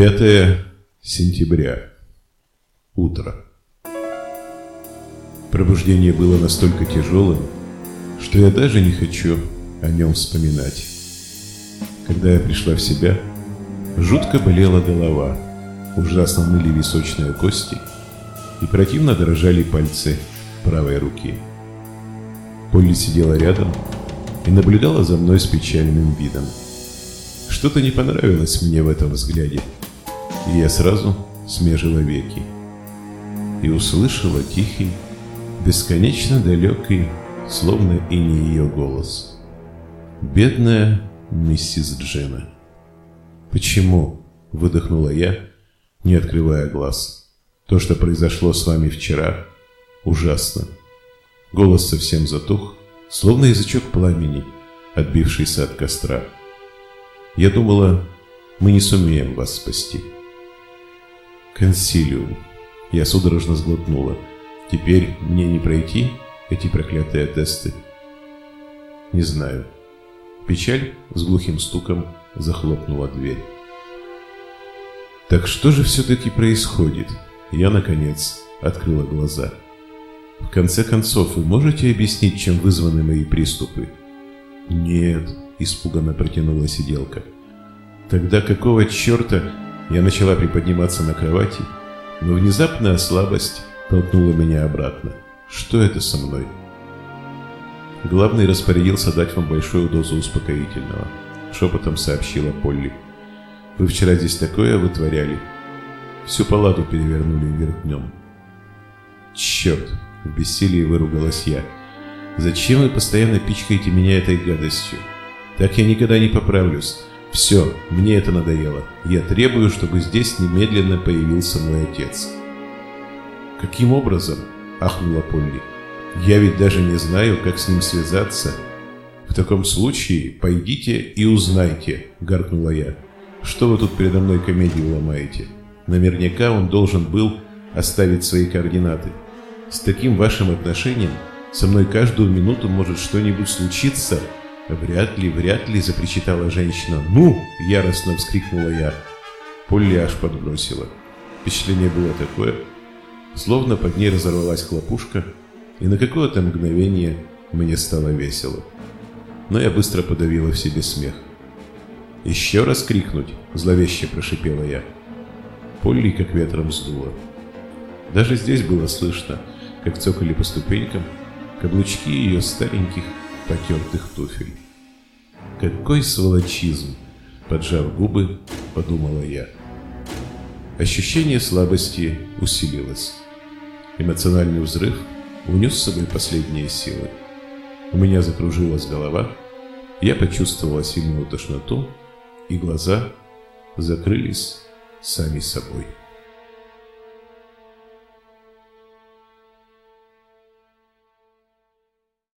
5 сентября. Утро. Пробуждение было настолько тяжелым, что я даже не хочу о нем вспоминать. Когда я пришла в себя, жутко болела голова, ужасно ныли височные кости и противно дрожали пальцы правой руки. Полли сидела рядом и наблюдала за мной с печальным видом. Что-то не понравилось мне в этом взгляде, и я сразу смежила веки и услышала тихий, бесконечно далекий, словно и не ее голос. Бедная миссис Джина. «Почему?» — выдохнула я, не открывая глаз. «То, что произошло с вами вчера, ужасно». Голос совсем затух, словно язычок пламени, отбившийся от костра. Я думала, мы не сумеем вас спасти. Консилиум. Я судорожно сглотнула. Теперь мне не пройти эти проклятые тесты. Не знаю. Печаль с глухим стуком захлопнула дверь. Так что же все-таки происходит? Я, наконец, открыла глаза. В конце концов, вы можете объяснить, чем вызваны мои приступы? Нет, испуганно протянула сиделка. Тогда какого черта я начала приподниматься на кровати, но внезапная слабость толкнула меня обратно. Что это со мной? Главный распорядился дать вам большую дозу успокоительного. Шепотом сообщила Полли. Вы вчера здесь такое вытворяли. Всю палату перевернули вверх днем. Черт! В бессилии выругалась я. Зачем вы постоянно пичкаете меня этой гадостью? Так я никогда не поправлюсь. Все, мне это надоело. Я требую, чтобы здесь немедленно появился мой отец. Каким образом? Ахнула Полли. Я ведь даже не знаю, как с ним связаться. В таком случае пойдите и узнайте, гаркнула я. Что вы тут передо мной комедию ломаете? Наверняка он должен был оставить свои координаты. С таким вашим отношением со мной каждую минуту может что-нибудь случиться, «Вряд ли, вряд ли!» – запричитала женщина. «Ну!» – яростно вскрикнула я. Полли аж подбросила. Впечатление было такое, словно под ней разорвалась хлопушка, и на какое-то мгновение мне стало весело. Но я быстро подавила в себе смех. «Еще раз крикнуть!» – зловеще прошипела я. Полли как ветром сдуло. Даже здесь было слышно, как цокали по ступенькам каблучки ее стареньких потертых туфель. Какой сволочизм! Поджав губы, подумала я. Ощущение слабости усилилось. Эмоциональный взрыв унес с собой последние силы. У меня закружилась голова, я почувствовала сильную тошноту, и глаза закрылись сами собой.